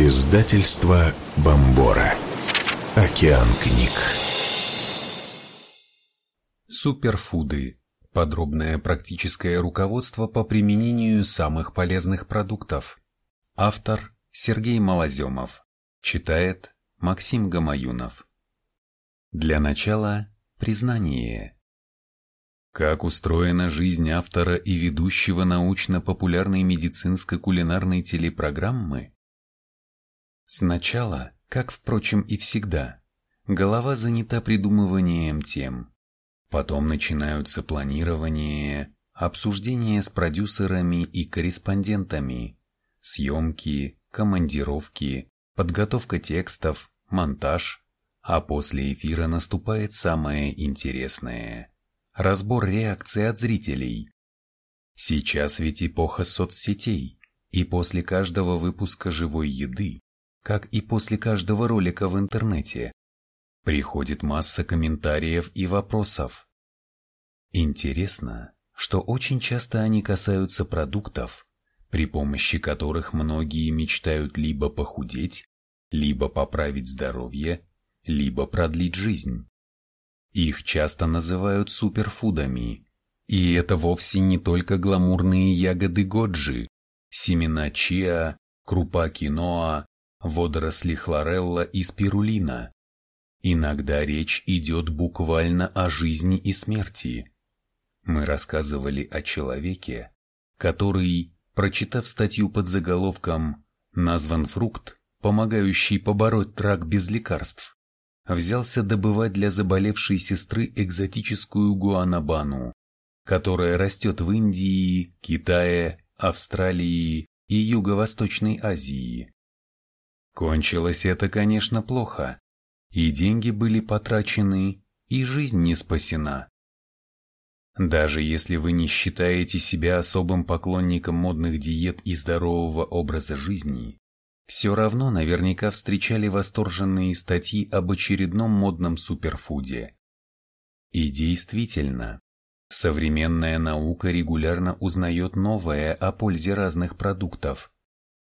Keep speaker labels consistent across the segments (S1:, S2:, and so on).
S1: Издательство Бомбора. Океан книг.
S2: Суперфуды. Подробное практическое руководство по применению самых полезных продуктов. Автор Сергей Малоземов. Читает Максим Гамаюнов. Для начала признание. Как устроена жизнь автора и ведущего научно-популярной медицинско-кулинарной телепрограммы? Сначала, как, впрочем, и всегда, голова занята придумыванием тем. Потом начинаются планирование, обсуждение с продюсерами и корреспондентами, съемки, командировки, подготовка текстов, монтаж, а после эфира наступает самое интересное – разбор реакции от зрителей. Сейчас ведь эпоха соцсетей, и после каждого выпуска живой еды как и после каждого ролика в интернете. Приходит масса комментариев и вопросов. Интересно, что очень часто они касаются продуктов, при помощи которых многие мечтают либо похудеть, либо поправить здоровье, либо продлить жизнь. Их часто называют суперфудами, и это вовсе не только гламурные ягоды годжи, семена чиа, крупа киноа водоросли хлорелла и спирулина. Иногда речь идет буквально о жизни и смерти. Мы рассказывали о человеке, который, прочитав статью под заголовком «Назван фрукт, помогающий побороть рак без лекарств», взялся добывать для заболевшей сестры экзотическую гуанабану, которая растет в Индии, Китае, Австралии и Юго-Восточной Азии. Кончилось это, конечно, плохо. И деньги были потрачены, и жизнь не спасена. Даже если вы не считаете себя особым поклонником модных диет и здорового образа жизни, все равно наверняка встречали восторженные статьи об очередном модном суперфуде. И действительно, современная наука регулярно узнает новое о пользе разных продуктов,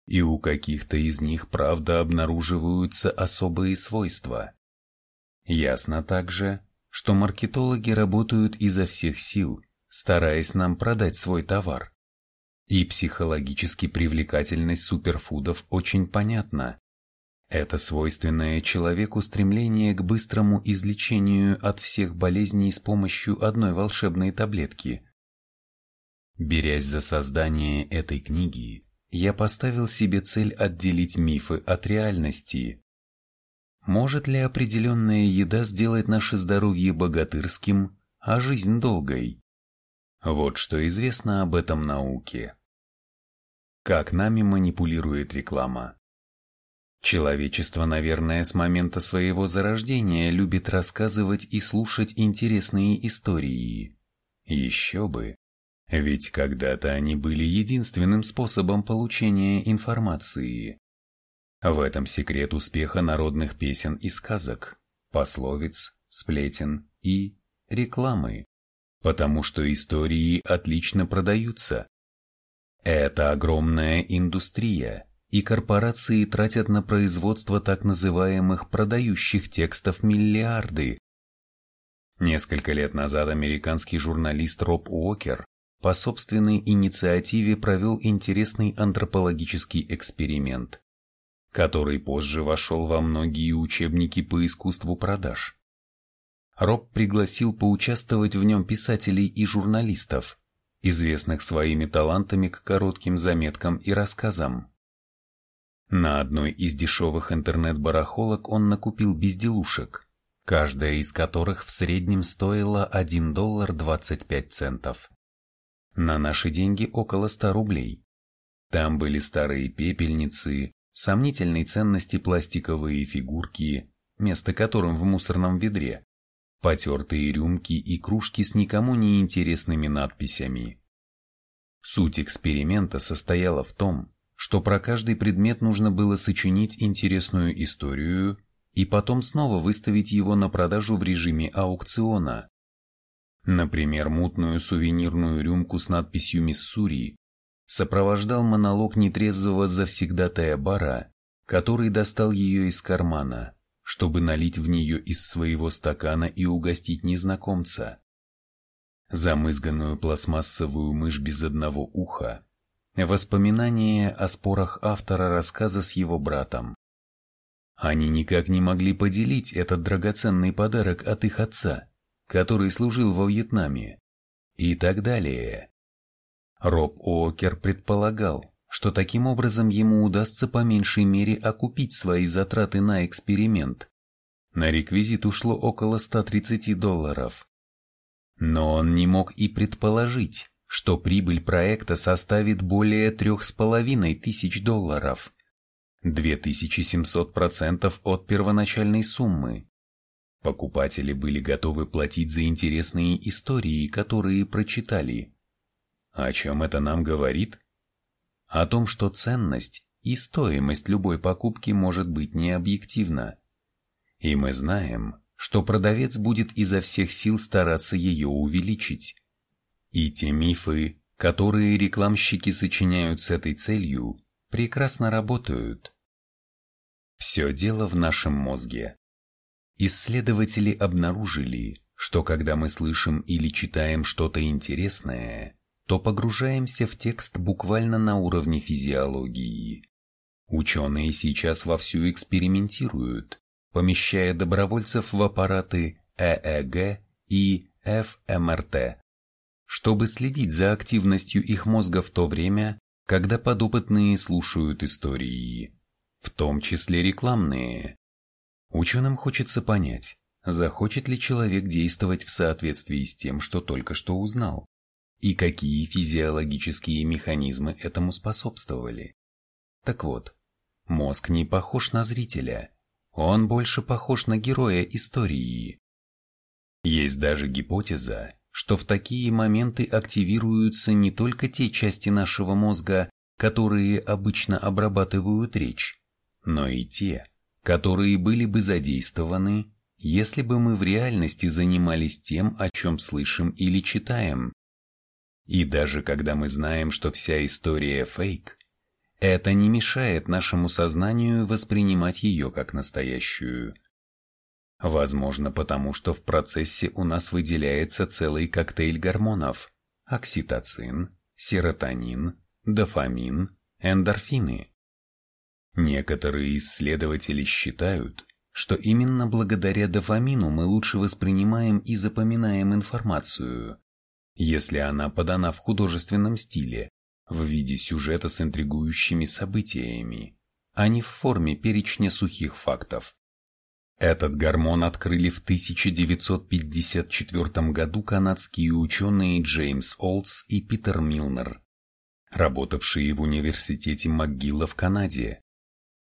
S2: и у каких-то из них, правда, обнаруживаются особые свойства. Ясно также, что маркетологи работают изо всех сил, стараясь нам продать свой товар. И психологически привлекательность суперфудов очень понятна. Это свойственное человеку стремление к быстрому излечению от всех болезней с помощью одной волшебной таблетки. Берясь за создание этой книги, я поставил себе цель отделить мифы от реальности. Может ли определенная еда сделать наше здоровье богатырским, а жизнь долгой? Вот что известно об этом науке. Как нами манипулирует реклама? Человечество, наверное, с момента своего зарождения любит рассказывать и слушать интересные истории. Еще бы. Ведь когда-то они были единственным способом получения информации. В этом секрет успеха народных песен и сказок, пословиц, сплетен и рекламы, потому что истории отлично продаются. Это огромная индустрия, и корпорации тратят на производство так называемых продающих текстов миллиарды. Несколько лет назад американский журналист Роб Уокер по собственной инициативе провел интересный антропологический эксперимент, который позже вошел во многие учебники по искусству продаж. Роб пригласил поучаствовать в нем писателей и журналистов, известных своими талантами к коротким заметкам и рассказам. На одной из дешевых интернет-барахолок он накупил безделушек, каждая из которых в среднем стоила 1 доллар 25 центов. На наши деньги около 100 рублей. Там были старые пепельницы, сомнительной ценности пластиковые фигурки, место которым в мусорном ведре, потертые рюмки и кружки с никому не интересными надписями. Суть эксперимента состояла в том, что про каждый предмет нужно было сочинить интересную историю и потом снова выставить его на продажу в режиме аукциона. Например, мутную сувенирную рюмку с надписью «Миссури» сопровождал монолог нетрезвого завсегдатая бара, который достал ее из кармана, чтобы налить в нее из своего стакана и угостить незнакомца. Замызганную пластмассовую мышь без одного уха, воспоминания о спорах автора рассказа с его братом. Они никак не могли поделить этот драгоценный подарок от их отца, который служил во Вьетнаме, и так далее. Роб Уокер предполагал, что таким образом ему удастся по меньшей мере окупить свои затраты на эксперимент. На реквизит ушло около 130 долларов. Но он не мог и предположить, что прибыль проекта составит более трех с половиной тысяч долларов. 2700% от первоначальной суммы. Покупатели были готовы платить за интересные истории, которые прочитали. О чем это нам говорит? О том, что ценность и стоимость любой покупки может быть необъективна. И мы знаем, что продавец будет изо всех сил стараться ее увеличить. И те мифы, которые рекламщики сочиняют с этой целью, прекрасно работают. Все дело в нашем мозге. Исследователи обнаружили, что когда мы слышим или читаем что-то интересное, то погружаемся в текст буквально на уровне физиологии. Ученые сейчас вовсю экспериментируют, помещая добровольцев в аппараты ЭЭГ и ФМРТ, чтобы следить за активностью их мозга в то время, когда подопытные слушают истории, в том числе рекламные. Ученым хочется понять, захочет ли человек действовать в соответствии с тем, что только что узнал, и какие физиологические механизмы этому способствовали. Так вот, мозг не похож на зрителя, он больше похож на героя истории. Есть даже гипотеза, что в такие моменты активируются не только те части нашего мозга, которые обычно обрабатывают речь, но и те, которые были бы задействованы, если бы мы в реальности занимались тем, о чем слышим или читаем. И даже когда мы знаем, что вся история фейк, это не мешает нашему сознанию воспринимать ее как настоящую. Возможно, потому что в процессе у нас выделяется целый коктейль гормонов – окситоцин, серотонин, дофамин, эндорфины. Некоторые исследователи считают, что именно благодаря дофамину мы лучше воспринимаем и запоминаем информацию, если она подана в художественном стиле, в виде сюжета с интригующими событиями, а не в форме перечня сухих фактов. Этот гормон открыли в 1954 году канадские ученые Джеймс Олдс и Питер Милнер, работавшие в университете МcGill в Канаде.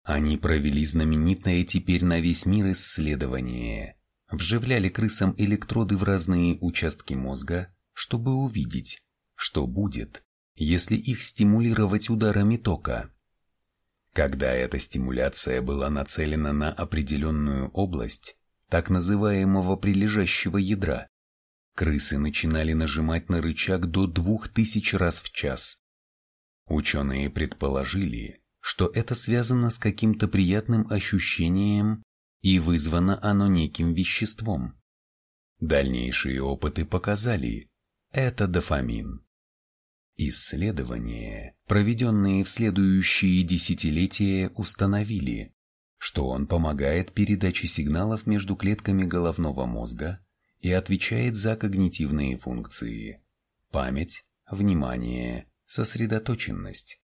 S2: Они провели знаменитое теперь на весь мир исследование. Вживляли крысам электроды в разные участки мозга, чтобы увидеть, что будет, если их стимулировать ударами тока. Когда эта стимуляция была нацелена на определенную область, так называемого прилежащего ядра, крысы начинали нажимать на рычаг до 2000 раз в час. Ученые предположили, что это связано с каким-то приятным ощущением и вызвано оно неким веществом. Дальнейшие опыты показали, это дофамин. Исследования, проведенные в следующие десятилетия, установили, что он помогает передаче сигналов между клетками головного мозга и отвечает за когнитивные функции – память, внимание, сосредоточенность.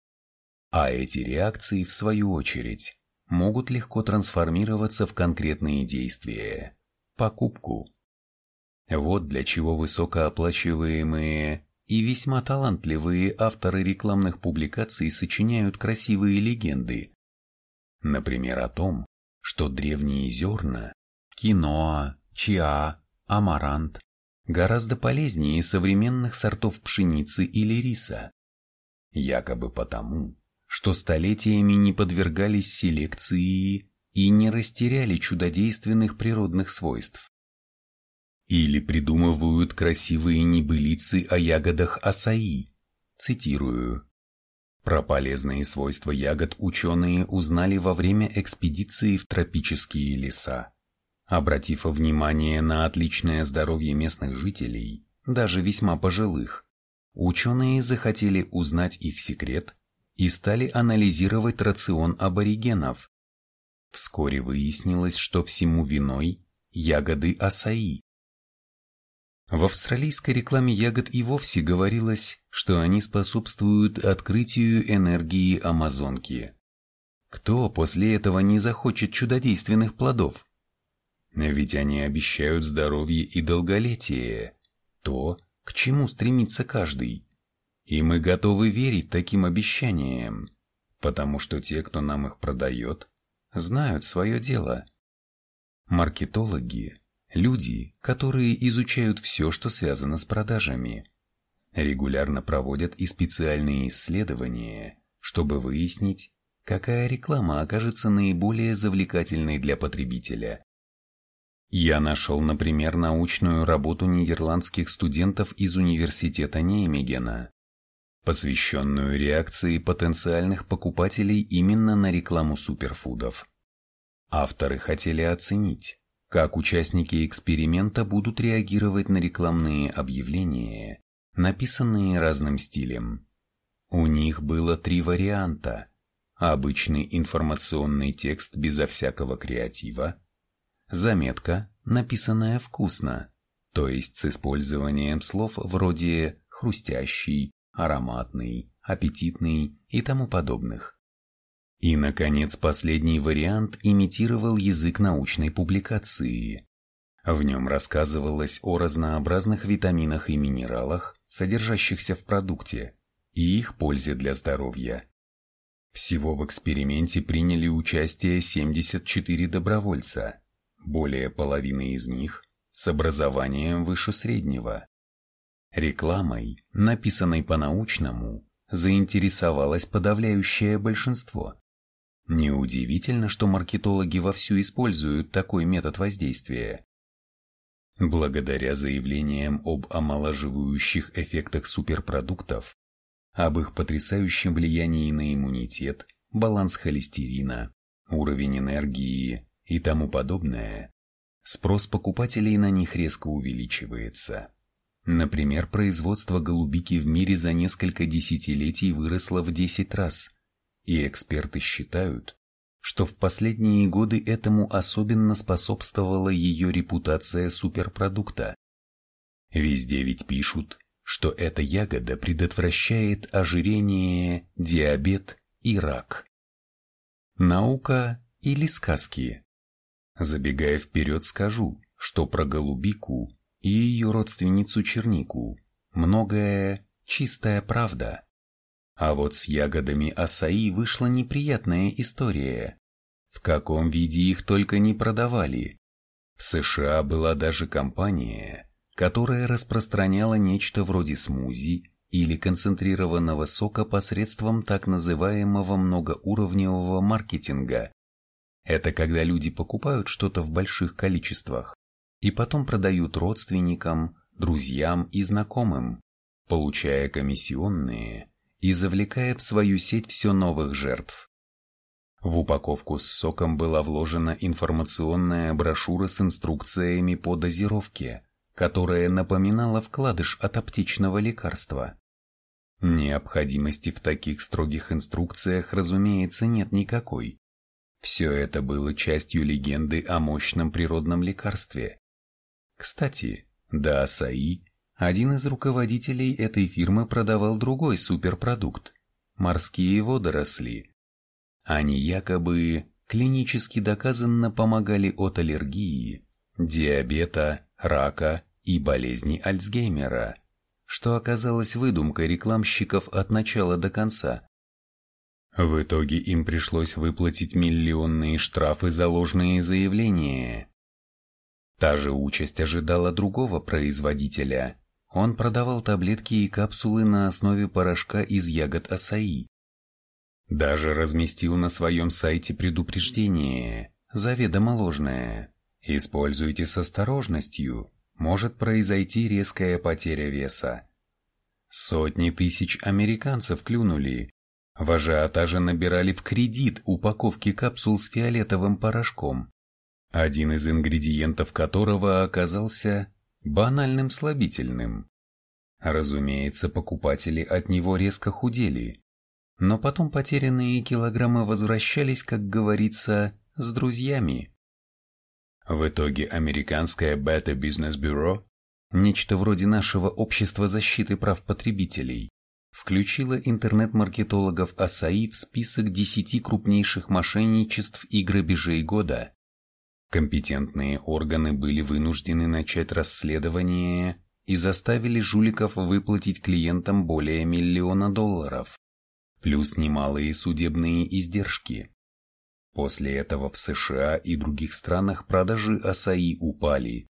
S2: А эти реакции, в свою очередь, могут легко трансформироваться в конкретные действия – покупку. Вот для чего высокооплачиваемые и весьма талантливые авторы рекламных публикаций сочиняют красивые легенды. Например, о том, что древние зерна – киноа, чиа, амарант – гораздо полезнее современных сортов пшеницы или риса. Якобы потому, что столетиями не подвергались селекции и не растеряли чудодейственных природных свойств. Или придумывают красивые небылицы о ягодах асаи, цитирую. Про полезные свойства ягод ученые узнали во время экспедиции в тропические леса. Обратив внимание на отличное здоровье местных жителей, даже весьма пожилых, ученые захотели узнать их секрет и стали анализировать рацион аборигенов. Вскоре выяснилось, что всему виной ягоды асаи. В австралийской рекламе ягод и вовсе говорилось, что они способствуют открытию энергии Амазонки. Кто после этого не захочет чудодейственных плодов? Ведь они обещают здоровье и долголетие, то, к чему стремится каждый. И мы готовы верить таким обещаниям, потому что те, кто нам их продает, знают свое дело. Маркетологи Люди, которые изучают все, что связано с продажами. Регулярно проводят и специальные исследования, чтобы выяснить, какая реклама окажется наиболее завлекательной для потребителя. Я нашел, например, научную работу нидерландских студентов из университета Неймегена, посвященную реакции потенциальных покупателей именно на рекламу суперфудов. Авторы хотели оценить, как участники эксперимента будут реагировать на рекламные объявления, написанные разным стилем. У них было три варианта. Обычный информационный текст безо всякого креатива, заметка, написанная вкусно, то есть с использованием слов вроде «хрустящий», «ароматный», «аппетитный» и тому подобных. И, наконец, последний вариант имитировал язык научной публикации. В нем рассказывалось о разнообразных витаминах и минералах, содержащихся в продукте, и их пользе для здоровья. Всего в эксперименте приняли участие 74 добровольца, более половины из них с образованием выше среднего. Рекламой, написанной по-научному, заинтересовалось подавляющее большинство. Неудивительно, что маркетологи вовсю используют такой метод воздействия. Благодаря заявлениям об омоложивающих эффектах суперпродуктов, об их потрясающем влиянии на иммунитет, баланс холестерина, уровень энергии и тому подобное, спрос покупателей на них резко увеличивается. Например, производство голубики в мире за несколько десятилетий выросло в 10 раз – и эксперты считают, что в последние годы этому особенно способствовала ее репутация суперпродукта. Везде ведь пишут, что эта ягода предотвращает ожирение, диабет и рак. Наука или сказки? Забегая вперед скажу, что про голубику и ее родственницу чернику многое чистая правда. А вот с ягодами асаи вышла неприятная история. В каком виде их только не продавали. В США была даже компания, которая распространяла нечто вроде смузи или концентрированного сока посредством так называемого многоуровневого маркетинга. Это когда люди покупают что-то в больших количествах и потом продают родственникам, друзьям и знакомым, получая комиссионные и завлекая в свою сеть все новых жертв. В упаковку с соком была вложена информационная брошюра с инструкциями по дозировке, которая напоминала вкладыш от аптечного лекарства. Необходимости в таких строгих инструкциях, разумеется, нет никакой. Все это было частью легенды о мощном природном лекарстве. Кстати, до Асаи один из руководителей этой фирмы продавал другой суперпродукт – морские водоросли. Они якобы клинически доказанно помогали от аллергии, диабета, рака и болезни Альцгеймера, что оказалось выдумкой рекламщиков от начала до конца. В итоге им пришлось выплатить миллионные штрафы за ложные заявления. Та же участь ожидала другого производителя – он продавал таблетки и капсулы на основе порошка из ягод асаи. Даже разместил на своем сайте предупреждение, заведомо ложное. Используйте с осторожностью, может произойти резкая потеря веса. Сотни тысяч американцев клюнули. В ажиотаже набирали в кредит упаковки капсул с фиолетовым порошком, один из ингредиентов которого оказался банальным слабительным. Разумеется, покупатели от него резко худели, но потом потерянные килограммы возвращались, как говорится, с друзьями. В итоге американское Better Business Bureau, нечто вроде нашего общества защиты прав потребителей, включила интернет-маркетологов АСАИ в список 10 крупнейших мошенничеств и грабежей года. Компетентные органы были вынуждены начать расследование и заставили жуликов выплатить клиентам более миллиона долларов, плюс немалые судебные издержки. После этого в США и других странах продажи АСАИ упали,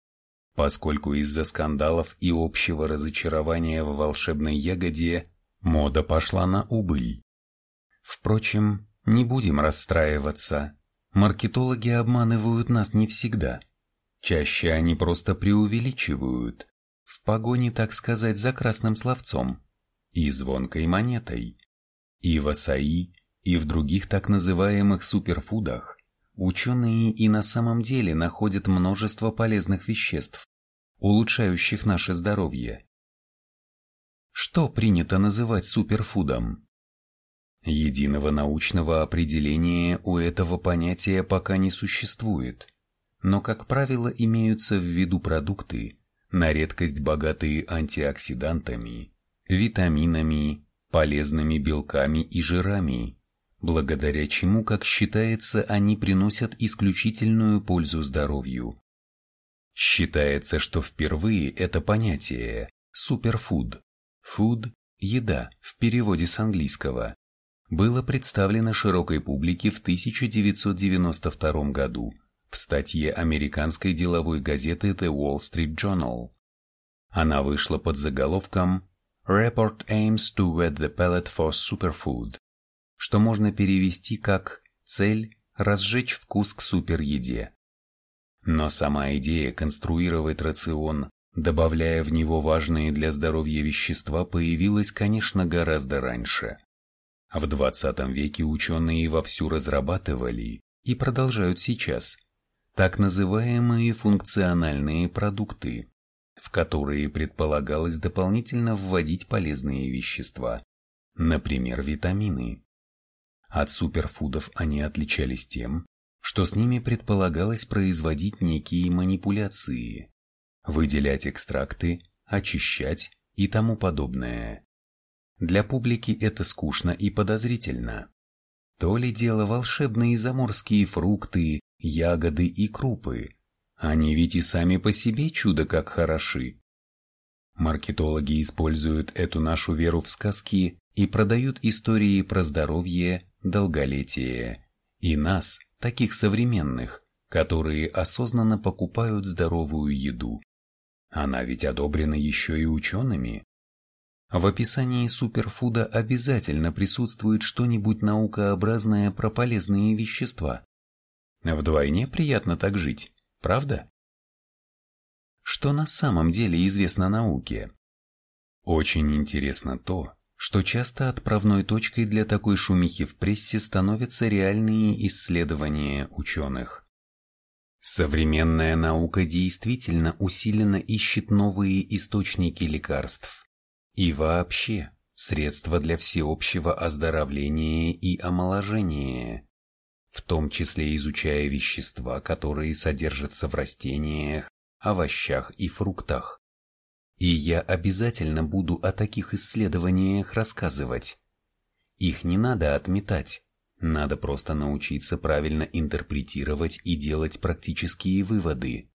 S2: поскольку из-за скандалов и общего разочарования в волшебной ягоде Мода пошла на убыль. Впрочем, не будем расстраиваться. Маркетологи обманывают нас не всегда. Чаще они просто преувеличивают, в погоне, так сказать, за красным словцом и звонкой монетой. И в АСАИ, и в других так называемых суперфудах ученые и на самом деле находят множество полезных веществ, улучшающих наше здоровье. Что принято называть суперфудом? Единого научного определения у этого понятия пока не существует, но, как правило, имеются в виду продукты, на редкость богатые антиоксидантами, витаминами, полезными белками и жирами, благодаря чему, как считается, они приносят исключительную пользу здоровью. Считается, что впервые это понятие «суперфуд» Food – еда в переводе с английского – было представлено широкой публике в 1992 году в статье американской деловой газеты The Wall Street Journal. Она вышла под заголовком «Report aims to whet the palate for superfood», что можно перевести как «цель – разжечь вкус к супереде». Но сама идея конструировать рацион добавляя в него важные для здоровья вещества, появилась, конечно, гораздо раньше. В 20 веке ученые вовсю разрабатывали и продолжают сейчас так называемые функциональные продукты, в которые предполагалось дополнительно вводить полезные вещества, например, витамины. От суперфудов они отличались тем, что с ними предполагалось производить некие манипуляции, выделять экстракты, очищать и тому подобное. Для публики это скучно и подозрительно. То ли дело волшебные заморские фрукты, ягоды и крупы. Они ведь и сами по себе чудо как хороши. Маркетологи используют эту нашу веру в сказки и продают истории про здоровье, долголетие и нас, таких современных, которые осознанно покупают здоровую еду. Она ведь одобрена еще и учеными. В описании суперфуда обязательно присутствует что-нибудь наукообразное про полезные вещества. Вдвойне приятно так жить, правда? Что на самом деле известно науке? Очень интересно то, что часто отправной точкой для такой шумихи в прессе становятся реальные исследования ученых. Современная наука действительно усиленно ищет новые источники лекарств и вообще средства для всеобщего оздоровления и омоложения, в том числе изучая вещества, которые содержатся в растениях, овощах и фруктах. И я обязательно буду о таких исследованиях рассказывать. Их не надо отметать, надо просто научиться правильно интерпретировать и делать практические выводы.